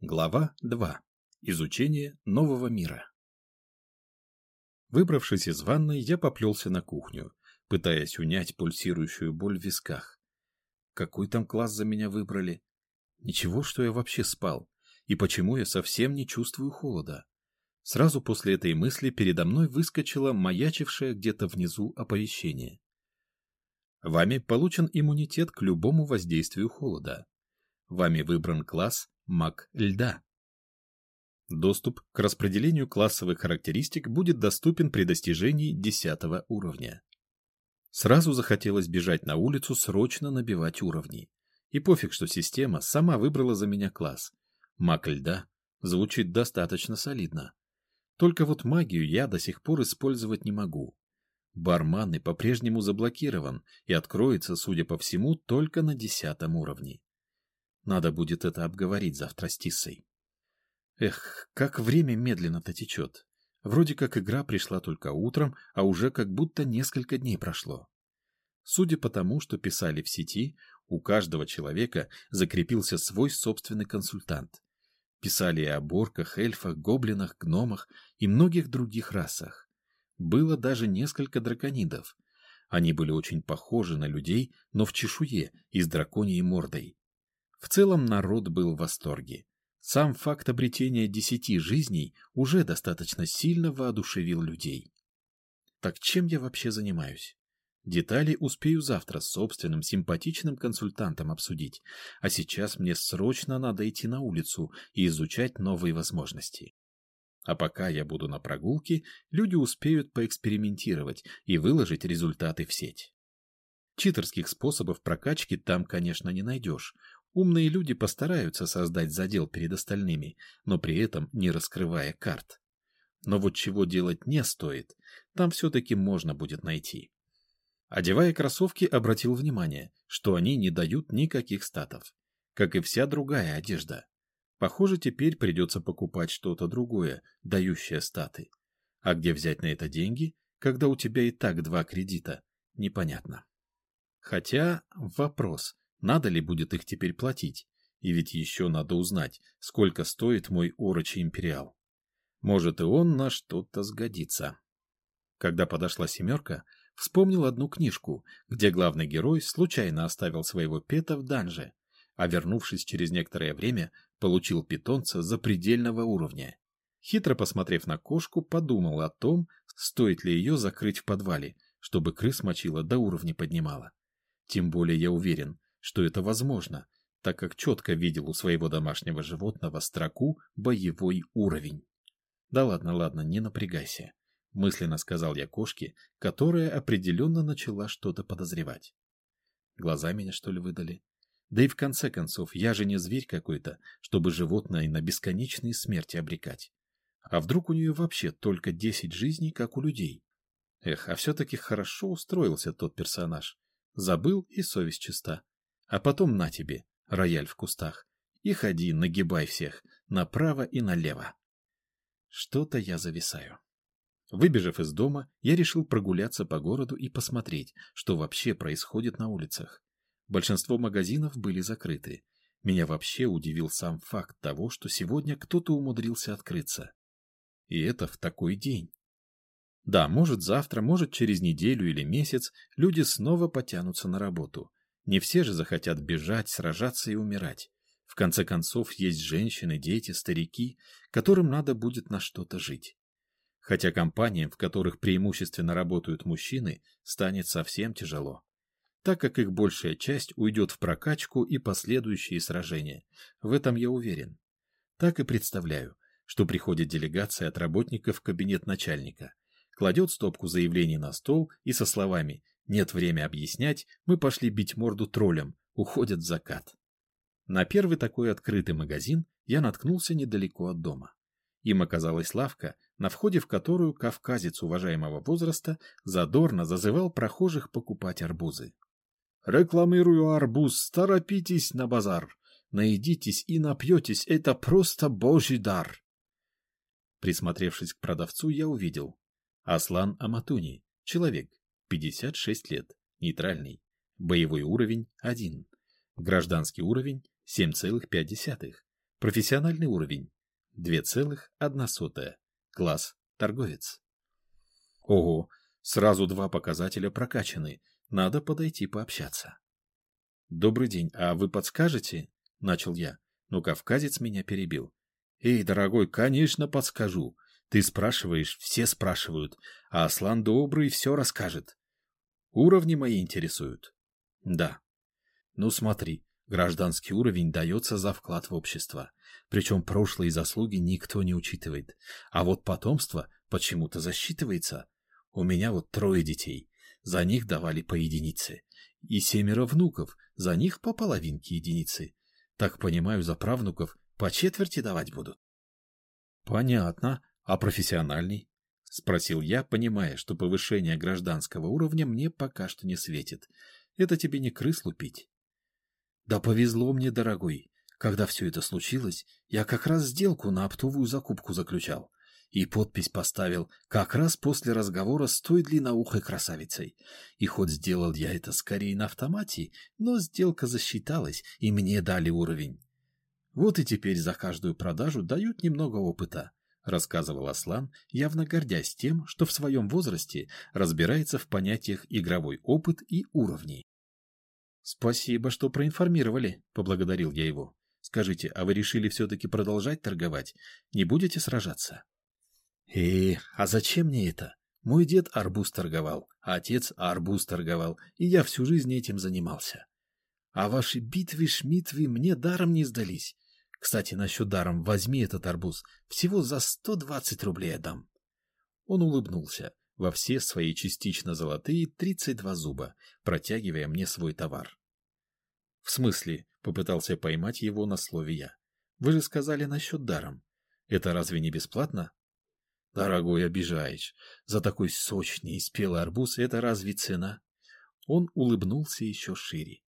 Глава 2. Изучение нового мира. Выбравшись из ванной, я поплелся на кухню, пытаясь унять пульсирующую боль в висках. Какой там класс за меня выбрали? Ничего, что я вообще спал. И почему я совсем не чувствую холода? Сразу после этой мысли передо мной выскочило маячившее где-то внизу оповещение. Вами получен иммунитет к любому воздействию холода. Вами выбран класс маг льда. Доступ к распределению классовых характеристик будет доступен при достижении 10 уровня. Сразу захотелось бежать на улицу, срочно набивать уровни. И пофиг, что система сама выбрала за меня класс. Маг льда звучит достаточно солидно. Только вот магию я до сих пор использовать не могу. Барманы по-прежнему заблокирован и откроется, судя по всему, только на десятом уровне. Надо будет это обговорить завтра с Тиссой. Эх, как время медленно-то течет. Вроде как игра пришла только утром, а уже как будто несколько дней прошло. Судя по тому, что писали в сети, у каждого человека закрепился свой собственный консультант. Писали и о борках, эльфах, гоблинах, гномах и многих других расах. Было даже несколько драконидов. Они были очень похожи на людей, но в чешуе и с драконьей мордой. В целом народ был в восторге. Сам факт обретения десяти жизней уже достаточно сильно воодушевил людей. Так чем я вообще занимаюсь? Детали успею завтра с собственным симпатичным консультантом обсудить, а сейчас мне срочно надо идти на улицу и изучать новые возможности. А пока я буду на прогулке, люди успеют поэкспериментировать и выложить результаты в сеть. Читерских способов прокачки там, конечно, не найдешь. Умные люди постараются создать задел перед остальными, но при этом не раскрывая карт. Но вот чего делать не стоит, там все-таки можно будет найти. Одевая кроссовки, обратил внимание, что они не дают никаких статов, как и вся другая одежда. Похоже, теперь придется покупать что-то другое, дающее статы. А где взять на это деньги, когда у тебя и так два кредита, непонятно. Хотя вопрос, надо ли будет их теперь платить? И ведь еще надо узнать, сколько стоит мой орочий империал. Может, и он на что-то сгодится. Когда подошла семерка, вспомнил одну книжку, где главный герой случайно оставил своего пета в данже, а вернувшись через некоторое время, получил питомца запредельного уровня. Хитро посмотрев на кошку, подумал о том, стоит ли ее закрыть в подвале, чтобы крыс мочила до уровня поднимала. Тем более я уверен, что это возможно, так как четко видел у своего домашнего животного строку «боевой уровень». «Да ладно, ладно, не напрягайся», — мысленно сказал я кошке, которая определенно начала что-то подозревать. Глаза меня, что ли, выдали? Да и в конце концов, я же не зверь какой-то, чтобы животное на бесконечные смерти обрекать. А вдруг у нее вообще только десять жизней, как у людей? Эх, а все-таки хорошо устроился тот персонаж. Забыл, и совесть чиста. А потом на тебе, рояль в кустах, и ходи, нагибай всех, направо и налево. Что-то я зависаю. Выбежав из дома, я решил прогуляться по городу и посмотреть, что вообще происходит на улицах. Большинство магазинов были закрыты. Меня вообще удивил сам факт того, что сегодня кто-то умудрился открыться. И это в такой день. Да, может завтра, может через неделю или месяц люди снова потянутся на работу. Не все же захотят бежать, сражаться и умирать. В конце концов, есть женщины, дети, старики, которым надо будет на что-то жить. Хотя компаниям, в которых преимущественно работают мужчины, станет совсем тяжело, так как их большая часть уйдет в прокачку и последующие сражения. В этом я уверен. Так и представляю, что приходит делегация от работников в кабинет начальника, кладет стопку заявлений на стол и со словами нет времени объяснять, мы пошли бить морду троллям, уходят в закат. На первый такой открытый магазин я наткнулся недалеко от дома. Им оказалась лавка, на входе в которую кавказец уважаемого возраста задорно зазывал прохожих покупать арбузы. «Рекламирую арбуз, торопитесь на базар, наедитесь и напьетесь, это просто божий дар!» Присмотревшись к продавцу, я увидел. Аслан Аматуни, человек, 56 лет, нейтральный, боевой уровень 1, гражданский уровень 7,5, Профессиональный уровень 2,1. Класс торговец. Ого, сразу два показателя прокачаны. Надо подойти пообщаться. Добрый день, а вы подскажете? Начал я, но кавказец меня перебил. Эй, дорогой, конечно, подскажу. Ты спрашиваешь, все спрашивают, а Аслан добрый все расскажет. Уровни мои интересуют. Да. Ну смотри, гражданский уровень дается за вклад в общество. Причем прошлые заслуги никто не учитывает. А вот потомство почему-то засчитывается. У меня вот трое детей. За них давали по единице. И семеро внуков. За них по половинке единицы. Так понимаю, за правнуков по четверти давать будут. Понятно. А профессиональный? Спросил я, понимая, что повышение гражданского уровня мне пока что не светит. Это тебе не крыс лупить. Да повезло мне, дорогой. Когда все это случилось, я как раз сделку на оптовую закупку заключал. И подпись поставил как раз после разговора с той длинноухой красавицей. И хоть сделал я это скорее на автомате, но сделка засчиталась, и мне дали уровень. Вот и теперь за каждую продажу дают немного опыта, рассказывал Аслан, явно гордясь тем, что в своем возрасте разбирается в понятиях игровой опыт и уровней. «Спасибо, что проинформировали», — поблагодарил я его. «Скажите, а вы решили все-таки продолжать торговать? Не будете сражаться?» «Э, а зачем мне это? Мой дед арбуз торговал, а отец арбуз торговал, и я всю жизнь этим занимался. А ваши битвы-шмитвы мне даром не сдались. Кстати, насчет даром возьми этот арбуз, всего за сто двадцать рублей отдам». Он улыбнулся во все свои частично золотые тридцать два зуба, протягивая мне свой товар. «В смысле?» — попытался поймать его на слове я. «Вы же сказали насчет даром. Это разве не бесплатно?» «Дорогой, обижаешь. За такой сочный и спелый арбуз это разве цена?» Он улыбнулся еще шире.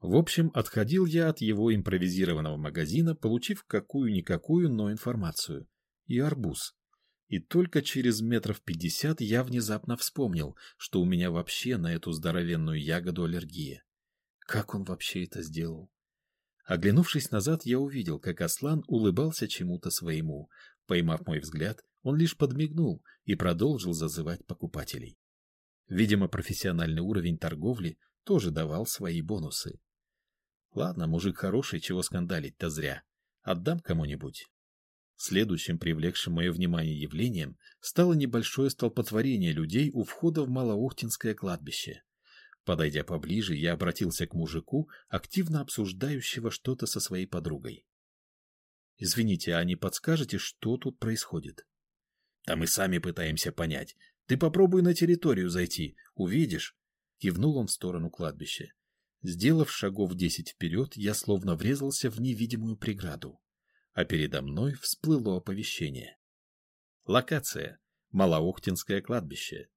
В общем, отходил я от его импровизированного магазина, получив какую-никакую, но информацию. И арбуз. И только через метров пятьдесят я внезапно вспомнил, что у меня вообще на эту здоровенную ягоду аллергия. Как он вообще это сделал? Оглянувшись назад, я увидел, как Аслан улыбался чему-то своему. Поймав мой взгляд, он лишь подмигнул и продолжил зазывать покупателей. Видимо, профессиональный уровень торговли тоже давал свои бонусы. Ладно, мужик хороший, чего скандалить-то зря. Отдам кому-нибудь. Следующим привлекшим мое внимание явлением стало небольшое столпотворение людей у входа в Малоохтинское кладбище. Подойдя поближе, я обратился к мужику, активно обсуждающего что-то со своей подругой. «Извините, а не подскажете, что тут происходит?» «Да мы сами пытаемся понять. Ты попробуй на территорию зайти, увидишь». Кивнул он в сторону кладбища. Сделав шагов десять вперед, я словно врезался в невидимую преграду, а передо мной всплыло оповещение. Локация. Малоохтинское кладбище.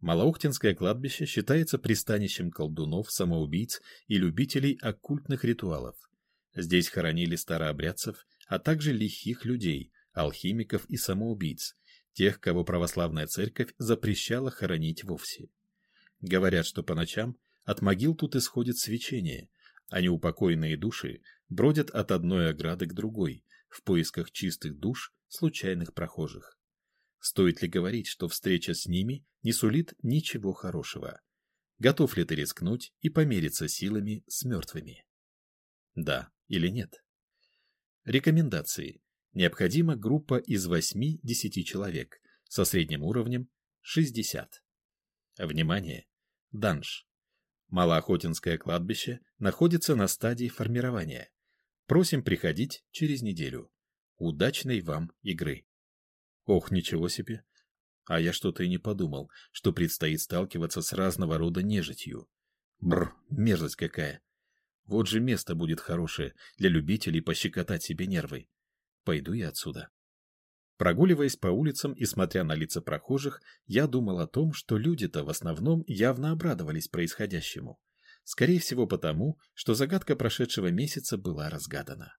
Малоухтинское кладбище считается пристанищем колдунов, самоубийц и любителей оккультных ритуалов. Здесь хоронили старообрядцев, а также лихих людей, алхимиков и самоубийц, тех, кого православная церковь запрещала хоронить вовсе. Говорят, что по ночам от могил тут исходит свечение, а неупокоенные души бродят от одной ограды к другой в поисках чистых душ случайных прохожих. Стоит ли говорить, что встреча с ними не сулит ничего хорошего? Готов ли ты рискнуть и помериться силами с мертвыми? Да или нет? Рекомендации. Необходима группа из 8-10 человек со средним уровнем 60. Внимание! Данж. Малоохотинское кладбище находится на стадии формирования. Просим приходить через неделю. Удачной вам игры! Ох, ничего себе. А я что-то и не подумал, что предстоит сталкиваться с разного рода нежитью. Бр, мерзость какая. Вот же место будет хорошее для любителей пощекотать себе нервы. Пойду я отсюда. Прогуливаясь по улицам и смотря на лица прохожих, я думал о том, что люди-то в основном явно обрадовались происходящему. Скорее всего потому, что загадка прошедшего месяца была разгадана.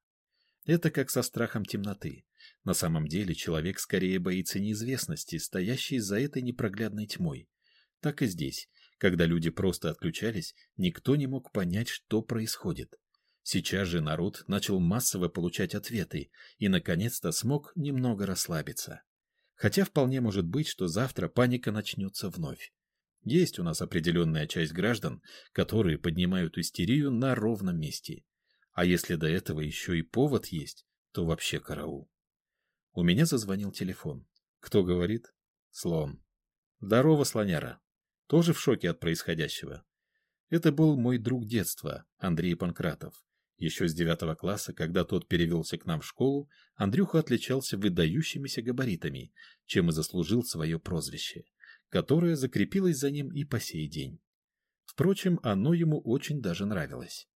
Это как со страхом темноты. На самом деле человек скорее боится неизвестности, стоящей за этой непроглядной тьмой. Так и здесь. Когда люди просто отключались, никто не мог понять, что происходит. Сейчас же народ начал массово получать ответы и, наконец-то, смог немного расслабиться. Хотя вполне может быть, что завтра паника начнется вновь. Есть у нас определенная часть граждан, которые поднимают истерию на ровном месте. А если до этого еще и повод есть, то вообще караул. У меня зазвонил телефон. Кто говорит? Слон. Здорово, слоняра. Тоже в шоке от происходящего. Это был мой друг детства, Андрей Панкратов. Еще с девятого класса, когда тот перевелся к нам в школу, Андрюха отличался выдающимися габаритами, чем и заслужил свое прозвище – которое закрепилось за ним и по сей день. Впрочем, оно ему очень даже нравилось.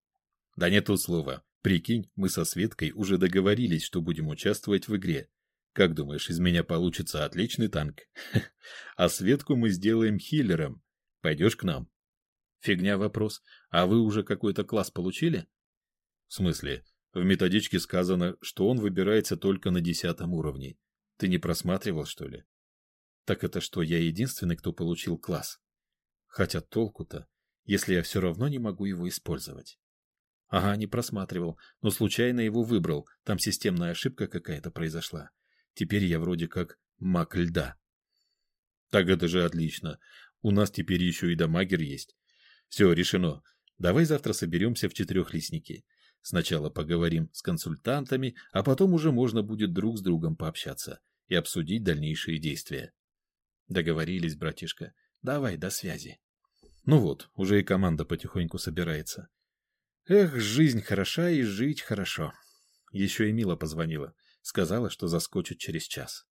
Да нет тут слова. Прикинь, мы со Светкой уже договорились, что будем участвовать в игре. Как думаешь, из меня получится отличный танк? А Светку мы сделаем хиллером. Пойдешь к нам? Фигня вопрос. А вы уже какой-то класс получили? В смысле? В методичке сказано, что он выбирается только на десятом уровне. Ты не просматривал, что ли? Так это что, я единственный, кто получил класс? Хотя толку-то, если я все равно не могу его использовать. Ага, не просматривал, но случайно его выбрал, там системная ошибка какая-то произошла. Теперь я вроде как маг льда. Так это же отлично. У нас теперь еще и дамагер есть. Все, решено. Давай завтра соберемся в четырехлистнике. Сначала поговорим с консультантами, а потом уже можно будет друг с другом пообщаться и обсудить дальнейшие действия. Договорились, братишка. Давай, до связи. Ну вот, уже и команда потихоньку собирается. Эх, жизнь хороша и жить хорошо. Еще и Мила позвонила. Сказала, что заскочит через час.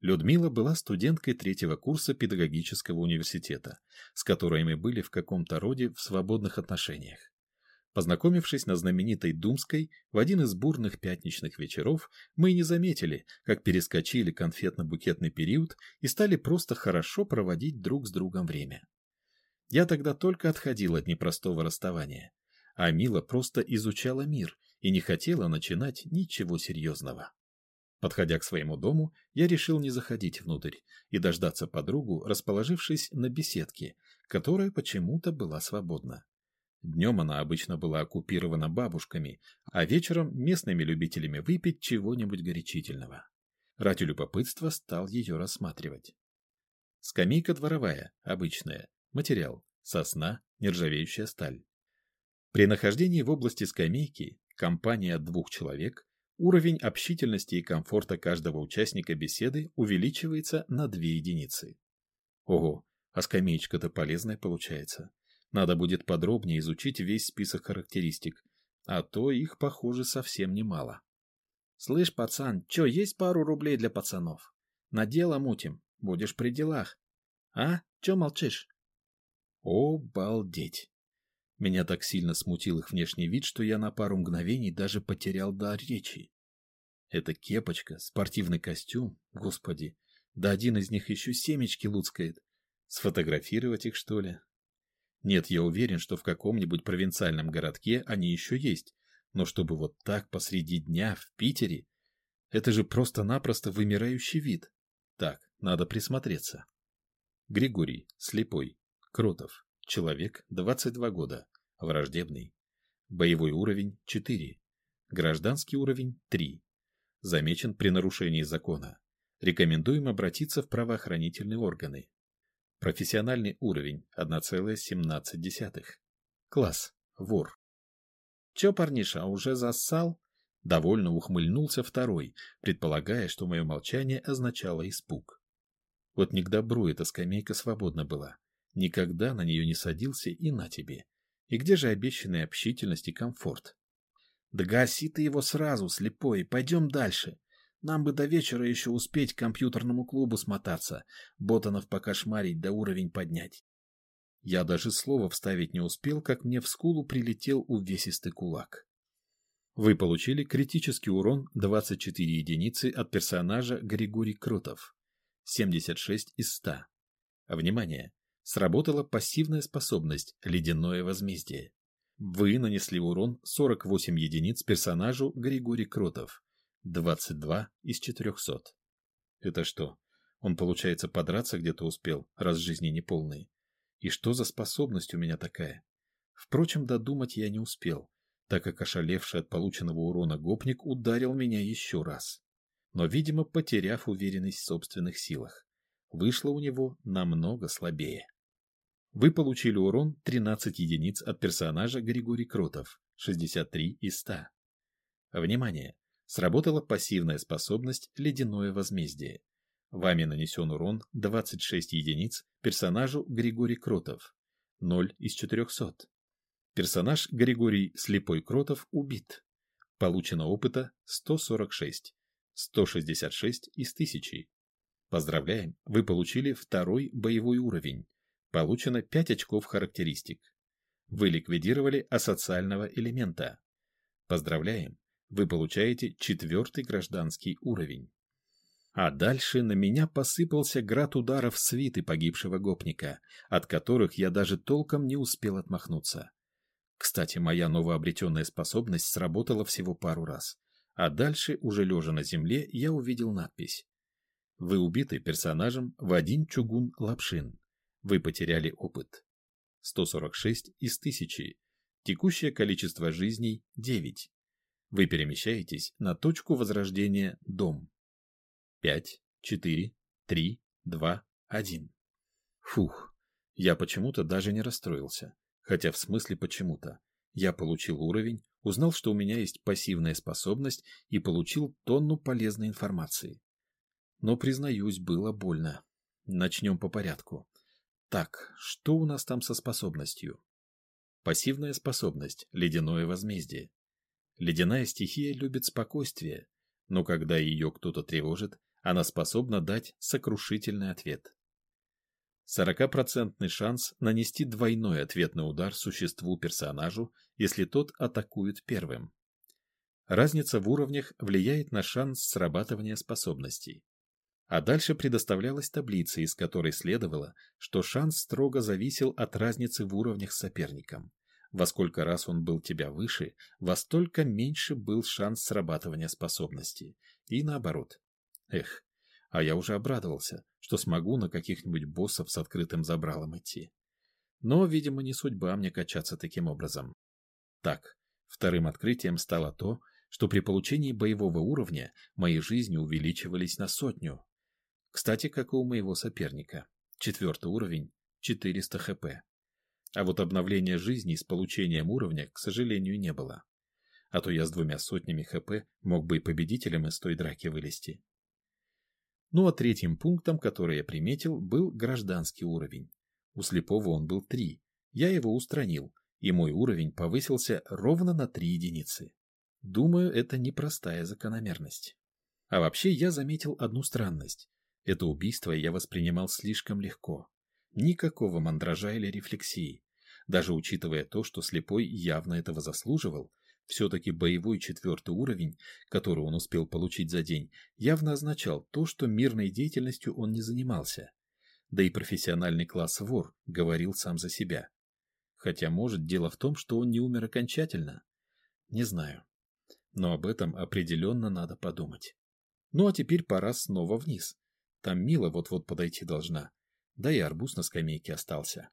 Людмила была студенткой третьего курса педагогического университета, с которой мы были в каком-то роде в свободных отношениях. Познакомившись на знаменитой Думской, в один из бурных пятничных вечеров мы не заметили, как перескочили конфетно-букетный период и стали просто хорошо проводить друг с другом время. Я тогда только отходил от непростого расставания, а Мила просто изучала мир и не хотела начинать ничего серьезного. Подходя к своему дому, я решил не заходить внутрь и дождаться подругу, расположившись на беседке, которая почему-то была свободна. Днем она обычно была оккупирована бабушками, а вечером местными любителями выпить чего-нибудь горячительного. Ради любопытства стал ее рассматривать. Скамейка дворовая, обычная, материал, сосна, нержавеющая сталь. При нахождении в области скамейки, компания от двух человек, уровень общительности и комфорта каждого участника беседы увеличивается на две единицы. Ого, а скамеечка-то полезная получается. Надо будет подробнее изучить весь список характеристик, а то их, похоже, совсем немало. «Слышь, пацан, чё, есть пару рублей для пацанов? На дело мутим, будешь при делах. А? Чё молчишь?» Обалдеть! Меня так сильно смутил их внешний вид, что я на пару мгновений даже потерял дар речи. Это кепочка, спортивный костюм, господи, да один из них еще семечки луцкает. Сфотографировать их, что ли? Нет, я уверен, что в каком-нибудь провинциальном городке они еще есть, но чтобы вот так посреди дня в Питере, это же просто-напросто вымирающий вид. Так, надо присмотреться. Григорий, слепой, Кротов, человек, 22 года, враждебный. Боевой уровень 4, гражданский уровень 3. Замечен при нарушении закона. Рекомендуем обратиться в правоохранительные органы. Профессиональный уровень 1,17. Класс. Вор. Чё, парниша, уже зассал? Довольно ухмыльнулся второй, предполагая, что мое молчание означало испуг. Вот не к добру эта скамейка свободна была. Никогда на нее не садился и на тебе. И где же обещанная общительность и комфорт? Да гаси ты его сразу, слепой, пойдем дальше. Нам бы до вечера еще успеть к компьютерному клубу смотаться, ботанов покошмарить да уровень поднять. Я даже слова вставить не успел, как мне в скулу прилетел увесистый кулак. Вы получили критический урон 24 единицы от персонажа Григорий Крутов. 76 из 100. Внимание! Сработала пассивная способность «Ледяное возмездие». Вы нанесли урон 48 единиц персонажу Григорий Кротов. 22 из 400. Это что, он, получается, подраться где-то успел, раз жизни неполные? И что за способность у меня такая? Впрочем, додумать я не успел. так как ошалевший от полученного урона гопник ударил меня еще раз. Но, видимо, потеряв уверенность в собственных силах, вышло у него намного слабее. Вы получили урон 13 единиц от персонажа Григорий Кротов, 63 из 100. Внимание! Сработала пассивная способность «Ледяное возмездие». Вами нанесен урон 26 единиц персонажу Григорий Кротов, 0 из 400. Персонаж Григорий Слепой Кротов убит. Получено опыта 146, 166 из 1000. Поздравляем, вы получили второй боевой уровень. Получено 5 очков характеристик. Вы ликвидировали асоциального элемента. Поздравляем, вы получаете четвертый гражданский уровень. А дальше на меня посыпался град ударов свиты погибшего гопника, от которых я даже толком не успел отмахнуться. Кстати, моя новообретенная способность сработала всего пару раз, а дальше, уже лежа на земле, я увидел надпись. Вы убиты персонажем в один чугун лапшин. Вы потеряли опыт. 146 из 1000. Текущее количество жизней 9. Вы перемещаетесь на точку возрождения дом. 5, 4, 3, 2, 1. Фух, я почему-то даже не расстроился. Хотя в смысле почему-то. Я получил уровень, узнал, что у меня есть пассивная способность и получил тонну полезной информации. Но, признаюсь, было больно. Начнем по порядку. Так, что у нас там со способностью? Пассивная способность – ледяное возмездие. Ледяная стихия любит спокойствие, но когда ее кто-то тревожит, она способна дать сокрушительный ответ. 40% шанс нанести двойной ответный удар существу-персонажу, если тот атакует первым. Разница в уровнях влияет на шанс срабатывания способностей. А дальше предоставлялась таблица, из которой следовало, что шанс строго зависел от разницы в уровнях с соперником. Во сколько раз он был тебя выше, во столько меньше был шанс срабатывания способности. И наоборот. Эх, а я уже обрадовался, что смогу на каких-нибудь боссов с открытым забралом идти. Но, видимо, не судьба мне качаться таким образом. Так, вторым открытием стало то, что при получении боевого уровня мои жизни увеличивались на сотню. Кстати, как и у моего соперника. Четвертый уровень — 400 хп. А вот обновления жизни с получением уровня, к сожалению, не было. А то я с двумя сотнями хп мог бы и победителем из той драки вылезти. Ну а третьим пунктом, который я приметил, был гражданский уровень. У слепого он был 3. Я его устранил, и мой уровень повысился ровно на 3 единицы. Думаю, это непростая закономерность. А вообще я заметил одну странность. Это убийство я воспринимал слишком легко. Никакого мандража или рефлексии. Даже учитывая то, что слепой явно этого заслуживал, все-таки боевой четвертый уровень, который он успел получить за день, явно означал то, что мирной деятельностью он не занимался. Да и профессиональный класс вор говорил сам за себя. Хотя, может, дело в том, что он не умер окончательно. Не знаю. Но об этом определенно надо подумать. Ну а теперь пора снова вниз. Там Мила вот-вот подойти должна. Да и арбуз на скамейке остался.